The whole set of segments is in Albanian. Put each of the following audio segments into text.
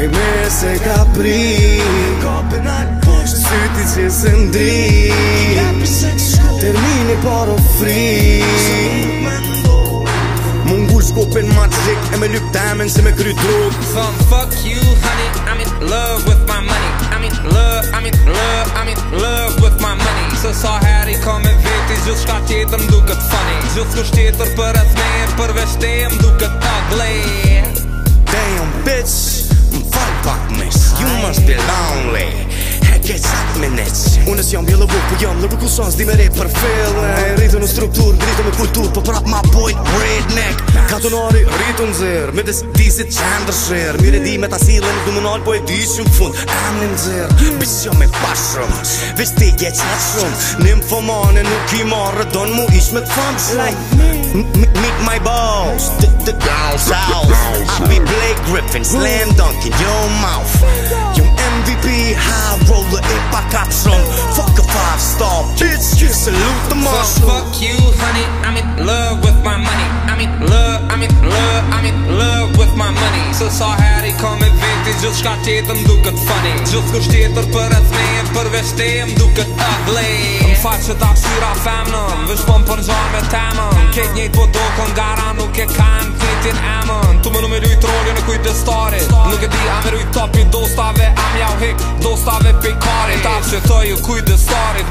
E me se ka pri Ka penar kosh Sytisjes e ndrit Kapis e një skup Termin e par ofrit Se Mungull skupin ma qek e me lyp temen se me kry drogë Thonë fuck you honey, I'm in love with my money I'm in love, I'm in love, I'm in love with my money Se sa heri ka me veti, zhuz shka qeter m'duke funny Zhuz kushteter për rëzme, për veste m'duke funny Unë si jam bjellë vërë Po jam lërë kusë anës di me rejtë për fill E rritë në strukturë Në rritë me kulturë Po prapë ma pojtë redneck Ka të nari rritë zërë Me desë disit qëndër shërë Mire di me ta silën, në dëmë nalë Po e di që më fundë Em në zërë Pisë jam e pashëm Vesh të gje qatë shumë Në më fëmane nuk i marë Do mu ishë me të fëmë shumë Meet my boss Yo mouth, you MVP, how dhe e pa kapshon Fuck a five star bitch Kiss a loot the mush Fuck you honey I'm in love with my money I'm in love I'm in love I'm in love with my money So sa heri ka me veti Gjus shka tjetë më duket funny Gjus kush tjetër për e thme Përvesh te më duket ugly Më faq që ta syra femnën Vesh pëm për njëm e temën Ket njët po do kën gara Nuk e ka në fitin emën Tu më në me rujt rolje në kujtë starit Nuk e di a me rujt topi dostave Am jau hik që të ju kujtë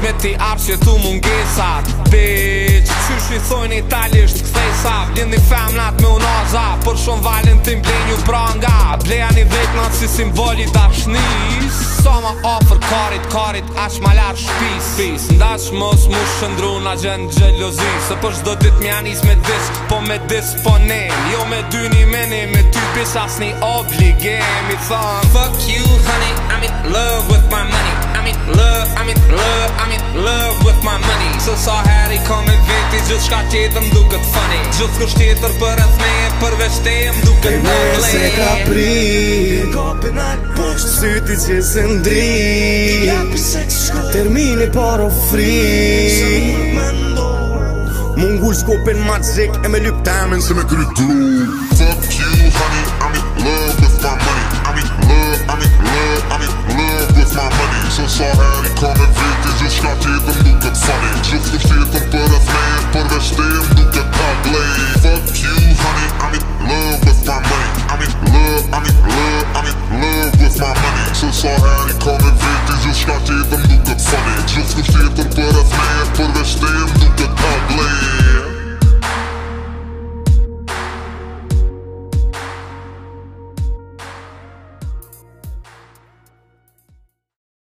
me ti arsje tu mungesat Bitch Qysh i thojnë italisht kthej sa një femnat me unaza Për shumë valin tim blenju pranga Bleja një vejt nga si simboli dashnis Sa ma ofër karit, karit ash ma lar shpis Pis Ndash mos mu shëndru na gjen gjelozi Se për shdo dit mjanis me disk Po me disk po ne Jo me dy një meni me ty pis as një I Thon Fuck you honey, I'm in love with my money I'm in love, I'm in love Gjith shka qetëm duket funny Gjith kërë qetër për e dhmej e përveçtej Më duket të rrële E se ka pri Në kopi në këpës të sëtis jesë ndrit Ja për se kështë Termin e par of free Se më më ndor Më E me ljupë të se me krytë Fuck you honey I'm in love with my money I'm in love I'm in love I'm in love with my money Se sa e një kërë në këpës të rrële Gjith shka qet Gosh damn, Duke a Fuck you, honey, I'm in love with my money. I'm in love, I'm in love, I'm in love with my money. Så sa I had it coming, vet jag, jag snackar dem Duke funny. Jag ska se dem